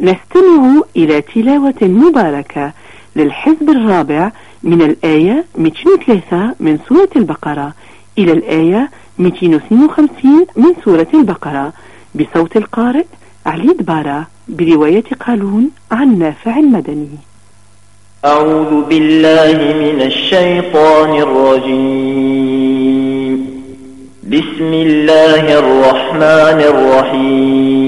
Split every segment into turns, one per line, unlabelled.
نستمع إلى تلاوة مباركة للحزب الرابع من الآية 203 من سورة البقرة إلى الآية 252 من سورة البقرة بصوت القارئ علي دبارة برواية قالون عن نافع المدني.
أعوذ بالله من الشيطان الرجيم. بسم الله الرحمن الرحيم.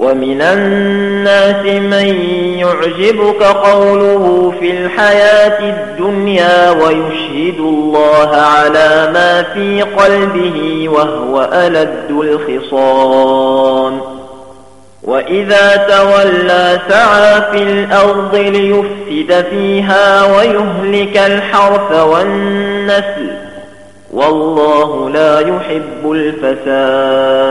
ومن الناس من يعجبك قوله في الحياة الدنيا ويشهد الله على ما في قلبه وهو ألد الخصام وإذا تولى سعى في الأرض ليفسد فيها ويهلك الحرف والنسل والله لا يحب الفساد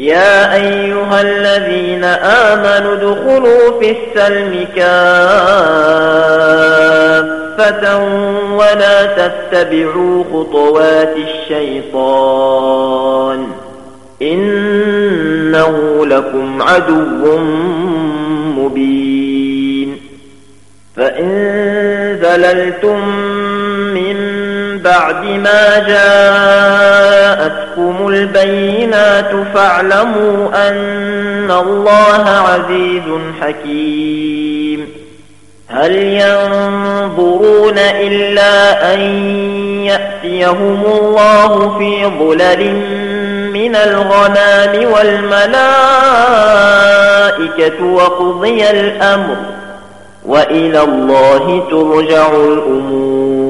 يا أيها الذين آمنوا دخلوا في السلم كافة ولا تتبعوا خطوات الشيطان إنه لكم عدو مبين فإن ذللتم من بعد ما جاءت جاءتكم البينات فاعلموا أن الله عزيز حكيم هل ينظرون إلا أن يأتيهم الله في ظلل من الغنام والملائكة وقضي الأمر وإلى الله ترجع الأمور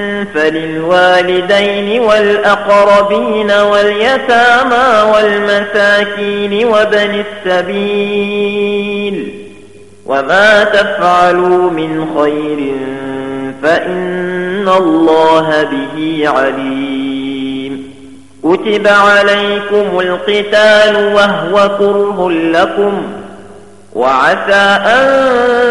فللوالدين والأقربين واليتامى والمساكين وبن السبيل وما تفعلوا من خير فإن الله به عليم كتب عليكم القتال وهو كره لكم وعسى أن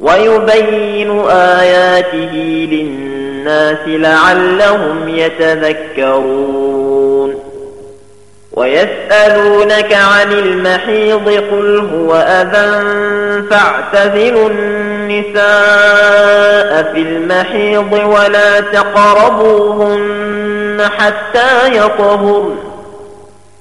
ويبين آياته للناس لعلهم يتذكرون ويسألونك عن المحيض قل هو أذى فاعتذلوا النساء في المحيض ولا تقربوهن حتى يطهرن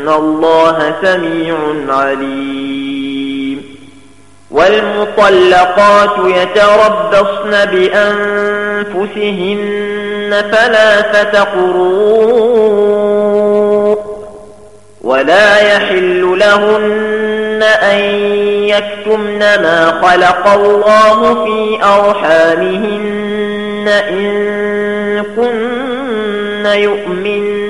إن الله سميع عليم والمطلقات يتربصن بأنفسهن فلا قروء ولا يحل لهن أن يكتمن ما خلق الله في أرحامهن إن كن يؤمنن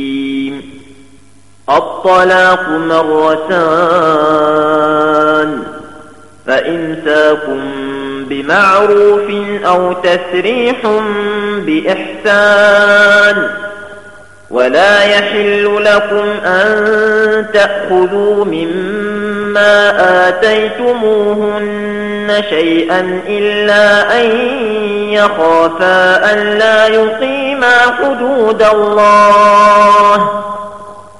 الطلاق مرتان فإنساكم بمعروف أو تسريح بإحسان ولا يحل لكم أن تأخذوا مما آتيتموهن شيئا إلا أن يخافا أن لا يقيما حدود الله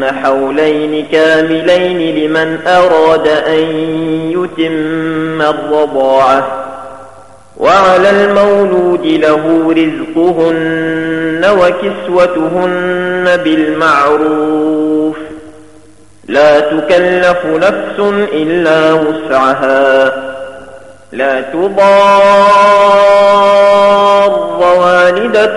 لهن حولين كاملين لمن أراد أن يتم الرضاعة وعلى المولود له رزقهن وكسوتهن بالمعروف لا تكلف نفس إلا وسعها لا تضار والدة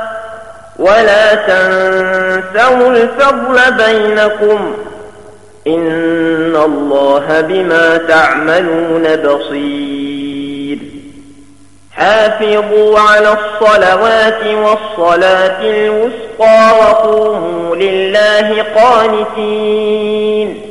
ولا تنسوا الفضل بينكم إن الله بما تعملون بصير حافظوا على الصلوات والصلاة الوسقى وقوموا لله قانتين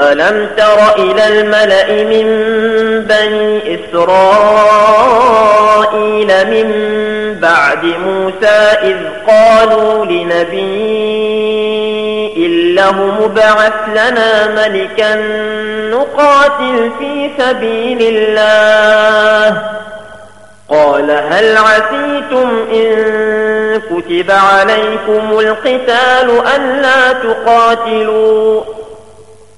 ألم تر إلى الملأ من بني إسرائيل من بعد موسى إذ قالوا لنبي إله مبعث لنا ملكا نقاتل في سبيل الله قال هل عسيتم إن كتب عليكم القتال أن لا تقاتلوا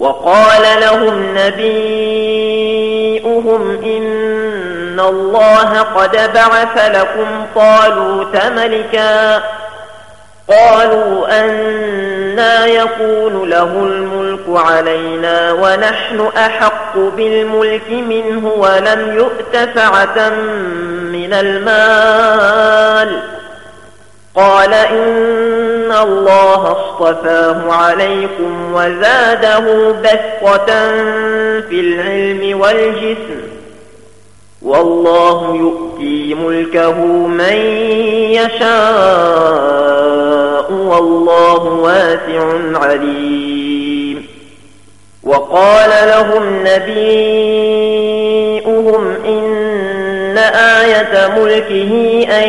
وقال لهم نبيئهم إن الله قد بعث لكم طالوت ملكا قالوا أنا يكون له الملك علينا ونحن أحق بالملك منه ولم يؤت فعة من المال قال إن الله اصطفاه عليكم وزاده بسقة في العلم والجسم والله يؤتي ملكه من يشاء والله واسع عليم وقال لهم نبيئهم إن آية ملكه أن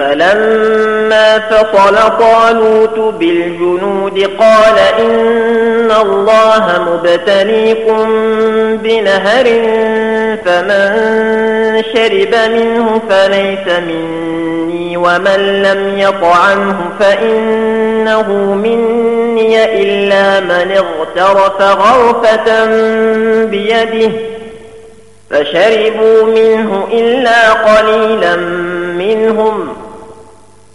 فلما فصل طالوت بالجنود قال إن الله مبتليكم بنهر فمن شرب منه فليس مني ومن لم يطعنه فإنه مني إلا من اغترف غرفة بيده فشربوا منه إلا قليلا منهم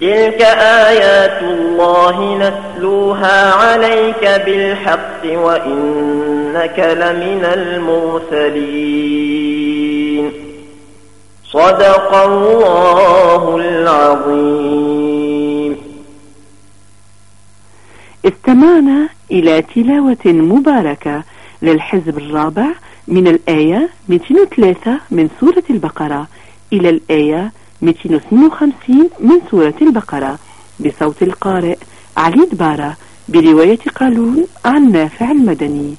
تلك آيات الله نتلوها عليك بالحق وإنك لمن المرسلين. صدق الله العظيم.
استمعنا إلى تلاوة مباركة للحزب الرابع من الآية 203 من سورة البقرة. إلى الآية 252 من سورة البقرة بصوت القارئ علي دبارة برواية قالون عن نافع المدني.